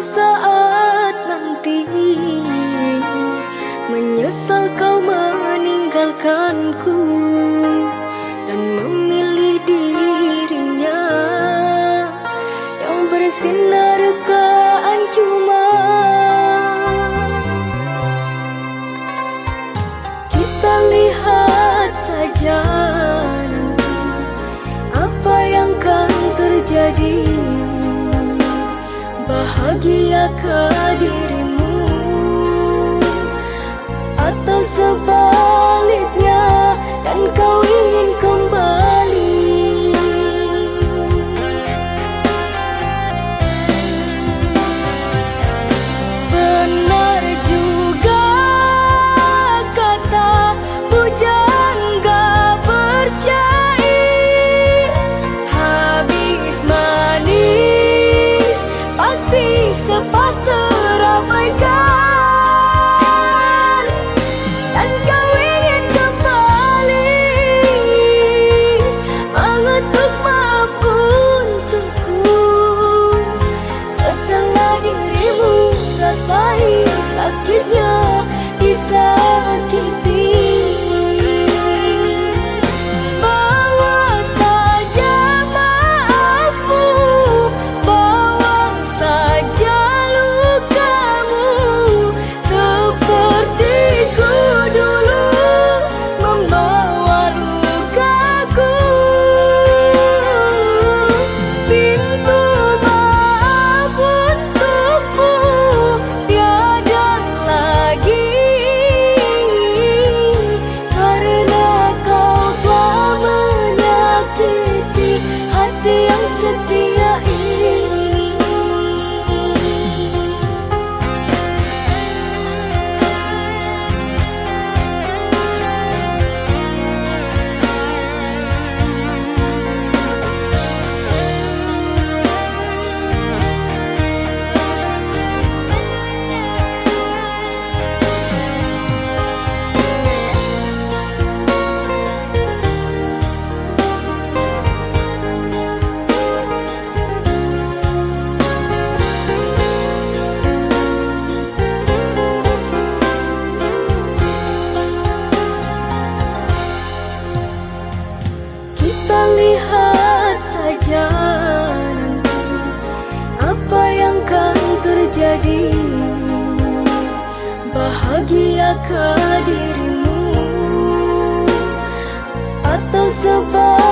saat nanti Menyesal kau meninggalkanku. bahagia ya ke dirimu. Atau sebab sakitnya entre ti. bahagia ke dirimu. Atau sebab